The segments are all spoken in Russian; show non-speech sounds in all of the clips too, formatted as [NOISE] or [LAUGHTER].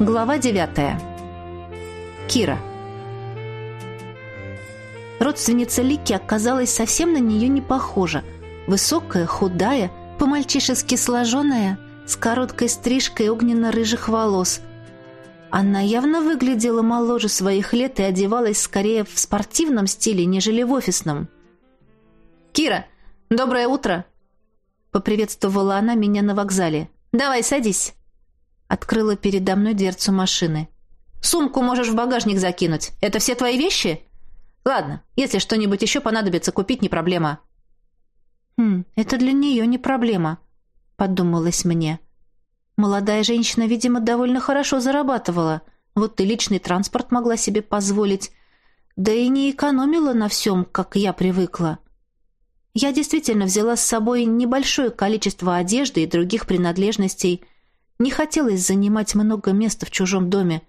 Глава 9. Кира. Родственница Лики оказалась совсем на нее не похожа. Высокая, худая, по-мальчишески сложенная, с короткой стрижкой огненно-рыжих волос. Она явно выглядела моложе своих лет и одевалась скорее в спортивном стиле, нежели в офисном. «Кира, доброе утро!» Поприветствовала она меня на вокзале. «Давай, садись!» Открыла передо мной дверцу машины. «Сумку можешь в багажник закинуть. Это все твои вещи?» «Ладно, если что-нибудь еще понадобится купить, не проблема». «Хм, это для нее не проблема», — подумалось мне. Молодая женщина, видимо, довольно хорошо зарабатывала. Вот и личный транспорт могла себе позволить. Да и не экономила на всем, как я привыкла. Я действительно взяла с собой небольшое количество одежды и других принадлежностей. Не хотелось занимать много места в чужом доме.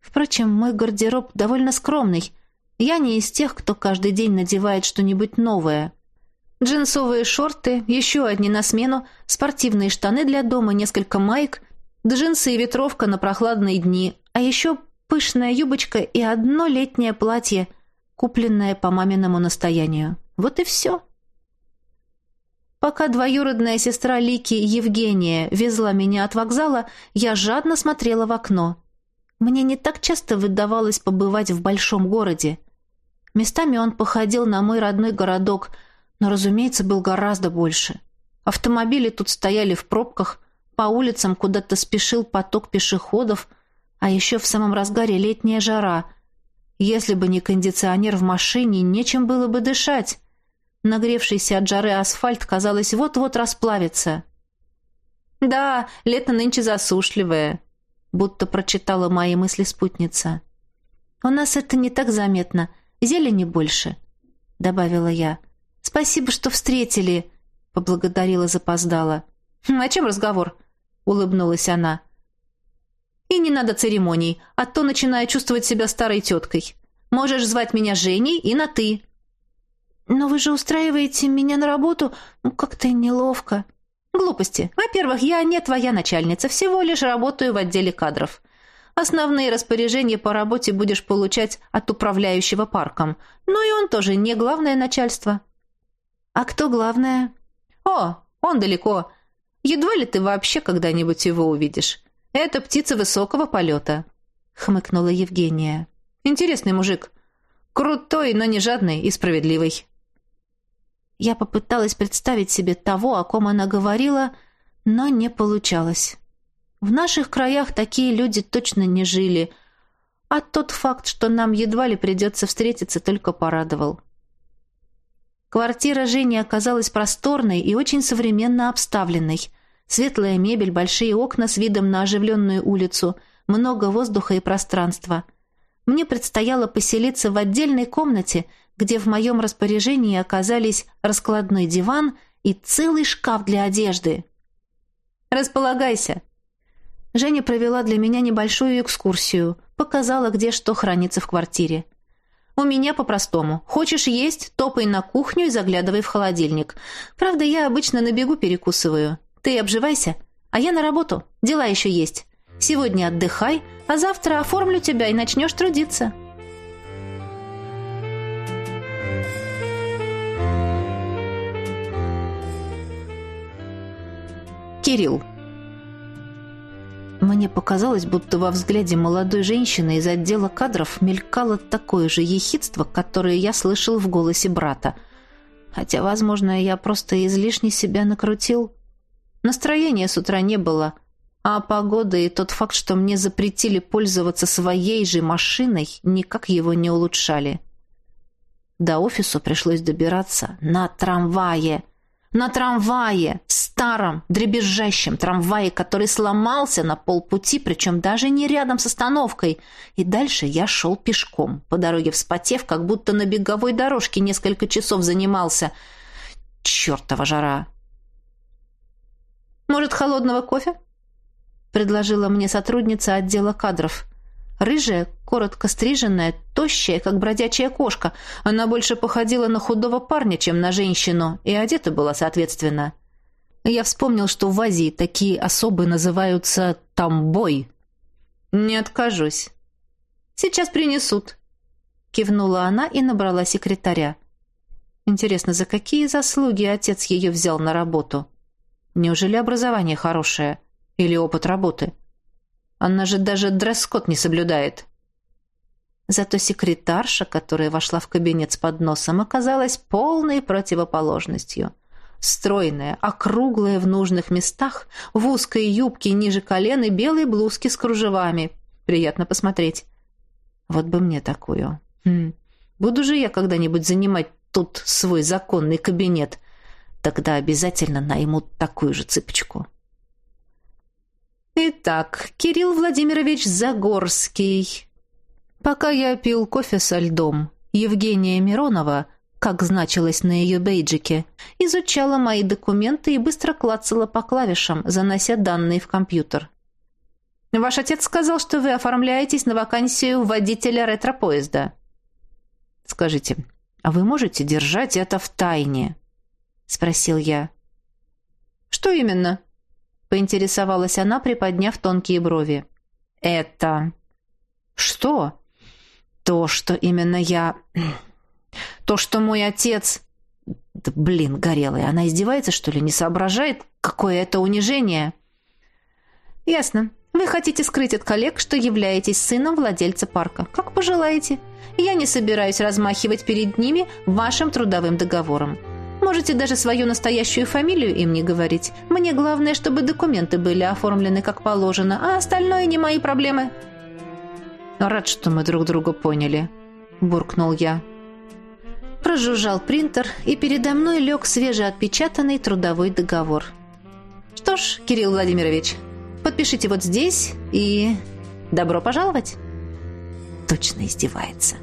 Впрочем, мой гардероб довольно скромный. Я не из тех, кто каждый день надевает что-нибудь новое. Джинсовые шорты, еще одни на смену, спортивные штаны для дома, несколько майк, джинсы и ветровка на прохладные дни, а еще пышная юбочка и одно летнее платье, купленное по маминому настоянию. Вот и все. Пока двоюродная сестра Лики, Евгения, везла меня от вокзала, я жадно смотрела в окно. Мне не так часто выдавалось побывать в большом городе. Местами он походил на мой родной городок, но, разумеется, был гораздо больше. Автомобили тут стояли в пробках, по улицам куда-то спешил поток пешеходов, а еще в самом разгаре летняя жара. Если бы не кондиционер в машине, нечем было бы дышать. Нагревшийся от жары асфальт, казалось, вот-вот расплавится. «Да, лето нынче засушливое», — будто прочитала мои мысли спутница. «У нас это не так заметно. Зелени больше», — добавила я. «Спасибо, что встретили», — поблагодарила запоздала. «Хм, «О чем разговор?» — улыбнулась она. «И не надо церемоний, а то начинаю чувствовать себя старой теткой. Можешь звать меня Женей и на «ты». «Но вы же устраиваете меня на работу? Ну, как-то неловко». «Глупости. Во-первых, я не твоя начальница, всего лишь работаю в отделе кадров. Основные распоряжения по работе будешь получать от управляющего парком. Ну и он тоже не главное начальство». «А кто главное?» «О, он далеко. Едва ли ты вообще когда-нибудь его увидишь. Это птица высокого полета», — хмыкнула Евгения. «Интересный мужик. Крутой, но не жадный и справедливый». Я попыталась представить себе того, о ком она говорила, но не получалось. В наших краях такие люди точно не жили, а тот факт, что нам едва ли придется встретиться, только порадовал. Квартира Жени оказалась просторной и очень современно обставленной. Светлая мебель, большие окна с видом на оживленную улицу, много воздуха и пространства. Мне предстояло поселиться в отдельной комнате – где в моем распоряжении оказались раскладной диван и целый шкаф для одежды. «Располагайся!» Женя провела для меня небольшую экскурсию, показала, где что хранится в квартире. «У меня по-простому. Хочешь есть, топай на кухню и заглядывай в холодильник. Правда, я обычно на бегу перекусываю. Ты обживайся, а я на работу. Дела еще есть. Сегодня отдыхай, а завтра оформлю тебя и начнешь трудиться». Кирилл. Мне показалось, будто во взгляде молодой женщины из отдела кадров мелькало такое же ехидство, которое я слышал в голосе брата. Хотя, возможно, я просто излишне себя накрутил. Настроения с утра не было, а погода и тот факт, что мне запретили пользоваться своей же машиной, никак его не улучшали. До офису пришлось добираться на трамвае — на трамвае, старом, дребезжащем трамвае, который сломался на полпути, причем даже не рядом с остановкой. И дальше я шел пешком, по дороге вспотев, как будто на беговой дорожке несколько часов занимался. Чертова жара! «Может, холодного кофе?» — предложила мне сотрудница отдела кадров. Рыжая, коротко стриженная, тощая, как бродячая кошка. Она больше походила на худого парня, чем на женщину, и одета была соответственно. Я вспомнил, что в Азии такие особы называются «тамбой». «Не откажусь». «Сейчас принесут», — кивнула она и набрала секретаря. Интересно, за какие заслуги отец ее взял на работу? Неужели образование хорошее? Или опыт работы? Она же даже дресс-код не соблюдает. Зато секретарша, которая вошла в кабинет с подносом, оказалась полной противоположностью. Стройная, округлая в нужных местах, в узкой юбке ниже колен и белой блузке с кружевами. Приятно посмотреть. Вот бы мне такую. Хм. Буду же я когда-нибудь занимать тут свой законный кабинет. Тогда обязательно найму такую же цыпочку. Итак, Кирилл Владимирович Загорский. Пока я пил кофе со льдом, Евгения Миронова, как значилось на ее бейджике, изучала мои документы и быстро клацала по клавишам, занося данные в компьютер. «Ваш отец сказал, что вы оформляетесь на вакансию водителя ретро-поезда». «Скажите, «А вы можете держать это в тайне?» — спросил я. «Что именно?» — поинтересовалась она, приподняв тонкие брови. «Это...» «Что?» «То, что именно я... [CLEARS THROAT] То, что мой отец...» «Да блин, горелая, она издевается, что ли? Не соображает, какое это унижение?» «Ясно. Вы хотите скрыть от коллег, что являетесь сыном владельца парка. Как пожелаете. Я не собираюсь размахивать перед ними вашим трудовым договором. Можете даже свою настоящую фамилию им не говорить. Мне главное, чтобы документы были оформлены как положено, а остальное не мои проблемы». «Рад, что мы друг друга поняли», — буркнул я. Прожужжал принтер, и передо мной лег свежеотпечатанный трудовой договор. «Что ж, Кирилл Владимирович, Подпишите вот здесь и... Добро пожаловать!» Точно издевается.